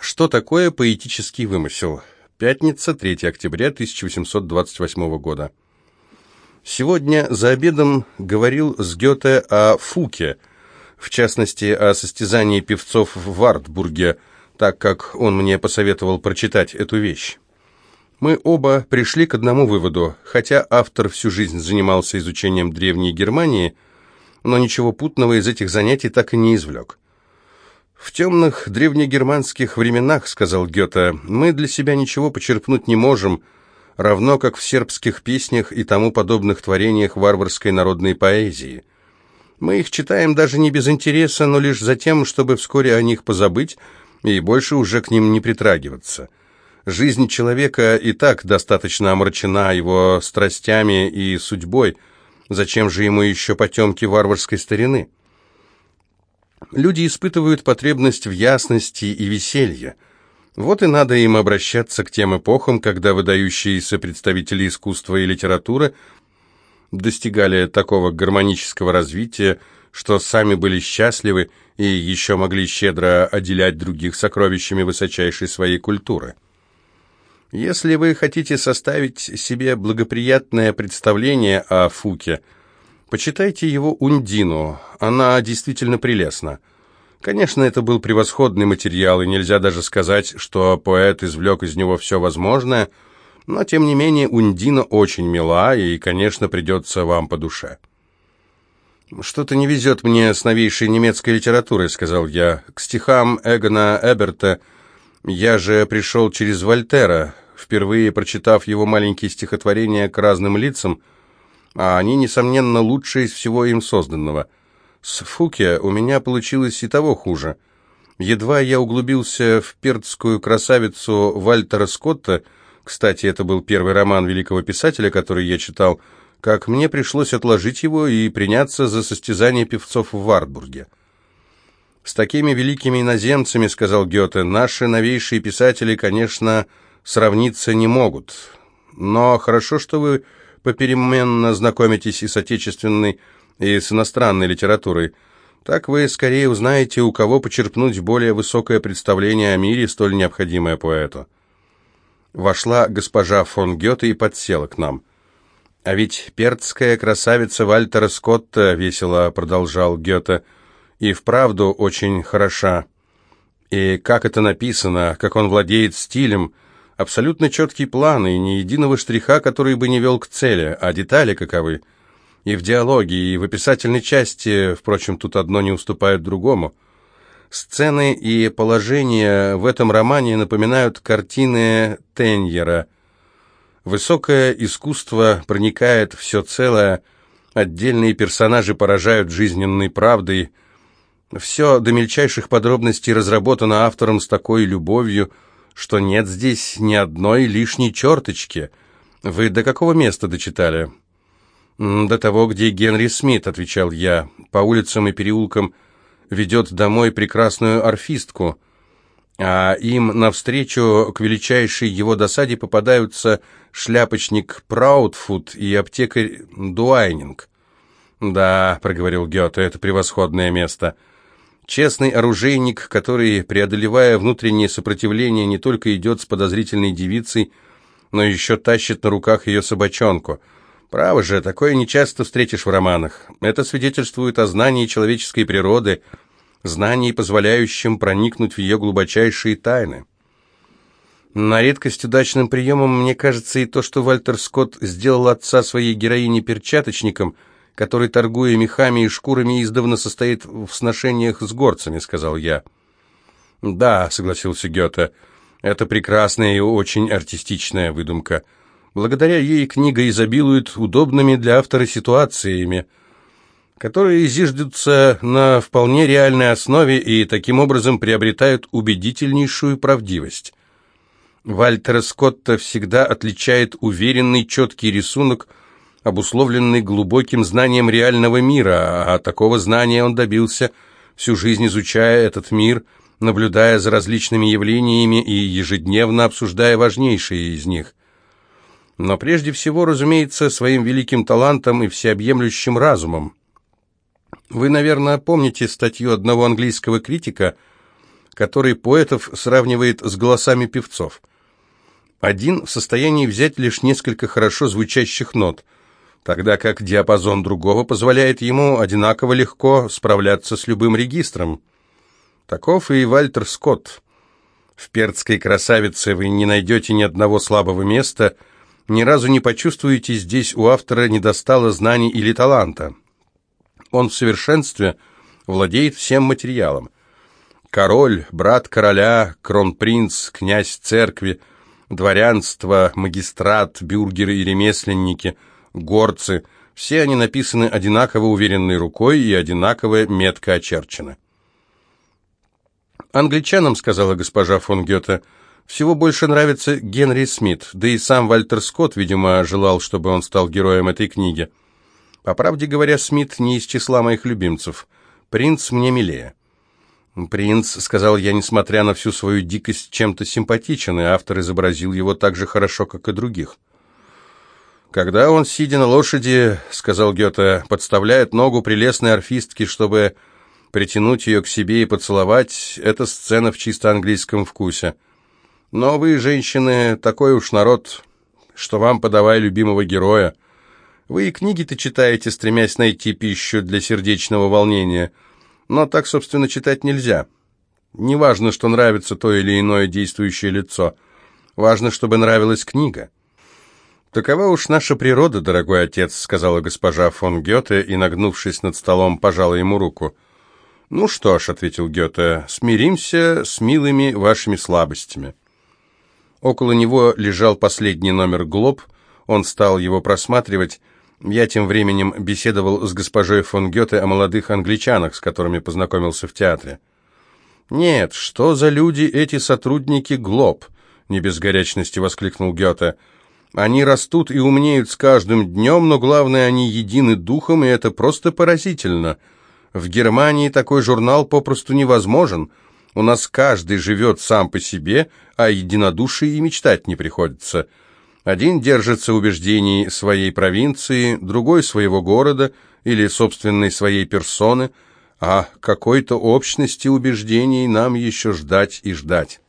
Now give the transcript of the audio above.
Что такое поэтический вымысел? Пятница, 3 октября 1828 года. Сегодня за обедом говорил с Гёте о Фуке, в частности, о состязании певцов в Вартбурге, так как он мне посоветовал прочитать эту вещь. Мы оба пришли к одному выводу, хотя автор всю жизнь занимался изучением Древней Германии, но ничего путного из этих занятий так и не извлек. «В темных древнегерманских временах, — сказал Гёте, — мы для себя ничего почерпнуть не можем, равно как в сербских песнях и тому подобных творениях варварской народной поэзии. Мы их читаем даже не без интереса, но лишь за тем, чтобы вскоре о них позабыть и больше уже к ним не притрагиваться». Жизнь человека и так достаточно омрачена его страстями и судьбой. Зачем же ему еще потемки варварской старины? Люди испытывают потребность в ясности и веселье. Вот и надо им обращаться к тем эпохам, когда выдающиеся представители искусства и литературы достигали такого гармонического развития, что сами были счастливы и еще могли щедро отделять других сокровищами высочайшей своей культуры. Если вы хотите составить себе благоприятное представление о Фуке, почитайте его «Ундину», она действительно прелестна. Конечно, это был превосходный материал, и нельзя даже сказать, что поэт извлек из него все возможное, но, тем не менее, Ундина очень мила, и, конечно, придется вам по душе. «Что-то не везет мне с новейшей немецкой литературой», — сказал я. «К стихам Эгона Эберта я же пришел через Вольтера, впервые прочитав его маленькие стихотворения к разным лицам, а они, несомненно, лучшие из всего им созданного. С Фуке у меня получилось и того хуже. Едва я углубился в перцкую красавицу Вальтера Скотта, кстати, это был первый роман великого писателя, который я читал, как мне пришлось отложить его и приняться за состязание певцов в Вартбурге. «С такими великими иноземцами, — сказал Гёте, — наши новейшие писатели, конечно, — сравниться не могут. Но хорошо, что вы попеременно знакомитесь и с отечественной, и с иностранной литературой. Так вы скорее узнаете, у кого почерпнуть более высокое представление о мире, столь необходимое поэту. Вошла госпожа фон Гёте и подсела к нам. «А ведь перцкая красавица Вальтера Скотта», — весело продолжал Гёте, — «и вправду очень хороша. И как это написано, как он владеет стилем, Абсолютно четкий план и ни единого штриха, который бы не вел к цели, а детали каковы. И в диалоге, и в описательной части, впрочем, тут одно не уступает другому. Сцены и положения в этом романе напоминают картины Теньера. Высокое искусство проникает все целое, отдельные персонажи поражают жизненной правдой. Все до мельчайших подробностей разработано автором с такой любовью – что нет здесь ни одной лишней черточки. Вы до какого места дочитали?» «До того, где Генри Смит», — отвечал я. «По улицам и переулкам ведет домой прекрасную орфистку, а им навстречу к величайшей его досаде попадаются шляпочник Праудфуд и аптекарь Дуайнинг». «Да», — проговорил Гёте, — «это превосходное место». Честный оружейник, который, преодолевая внутреннее сопротивление, не только идет с подозрительной девицей, но еще тащит на руках ее собачонку. Право же, такое нечасто встретишь в романах. Это свидетельствует о знании человеческой природы, знании, позволяющем проникнуть в ее глубочайшие тайны. На редкость удачным приемом мне кажется и то, что Вальтер Скотт сделал отца своей героини перчаточником – который, торгуя мехами и шкурами, издавна состоит в сношениях с горцами», — сказал я. «Да», — согласился Гёте, — «это прекрасная и очень артистичная выдумка. Благодаря ей книга изобилует удобными для автора ситуациями, которые зиждутся на вполне реальной основе и таким образом приобретают убедительнейшую правдивость». Вальтера Скотта всегда отличает уверенный, четкий рисунок — обусловленный глубоким знанием реального мира, а такого знания он добился, всю жизнь изучая этот мир, наблюдая за различными явлениями и ежедневно обсуждая важнейшие из них. Но прежде всего, разумеется, своим великим талантом и всеобъемлющим разумом. Вы, наверное, помните статью одного английского критика, который поэтов сравнивает с голосами певцов. Один в состоянии взять лишь несколько хорошо звучащих нот, тогда как диапазон другого позволяет ему одинаково легко справляться с любым регистром. Таков и Вальтер Скотт. В перцкой красавице вы не найдете ни одного слабого места, ни разу не почувствуете здесь у автора недостало знаний или таланта. Он в совершенстве владеет всем материалом. Король, брат короля, кронпринц, князь церкви, дворянство, магистрат, бюргеры и ремесленники, горцы – все они написаны одинаково уверенной рукой и одинаково метко очерчены. «Англичанам, — сказала госпожа фон Гёте, — всего больше нравится Генри Смит, да и сам Вальтер Скотт, видимо, желал, чтобы он стал героем этой книги. По правде говоря, Смит не из числа моих любимцев. Принц мне милее». «Принц», — сказал я, несмотря на всю свою дикость, чем-то симпатичен, и автор изобразил его так же хорошо, как и других. «Когда он, сидя на лошади, — сказал Гёте, — подставляет ногу прелестной орфистке, чтобы притянуть ее к себе и поцеловать, это сцена в чисто английском вкусе. Но вы, женщины, такой уж народ, что вам подавай любимого героя. Вы и книги-то читаете, стремясь найти пищу для сердечного волнения, но так, собственно, читать нельзя. Неважно, что нравится то или иное действующее лицо, важно, чтобы нравилась книга. «Такова уж наша природа, дорогой отец», — сказала госпожа фон Гёте и, нагнувшись над столом, пожала ему руку. «Ну что ж», — ответил Гёте, — «смиримся с милыми вашими слабостями». Около него лежал последний номер «Глоб», он стал его просматривать. Я тем временем беседовал с госпожой фон Гёте о молодых англичанах, с которыми познакомился в театре. «Нет, что за люди эти сотрудники «Глоб»?» — не без горячности воскликнул Гёте. «Они растут и умнеют с каждым днем, но главное, они едины духом, и это просто поразительно». В Германии такой журнал попросту невозможен. У нас каждый живет сам по себе, а единодушие и мечтать не приходится. Один держится убеждений своей провинции, другой своего города или собственной своей персоны, а какой-то общности убеждений нам еще ждать и ждать.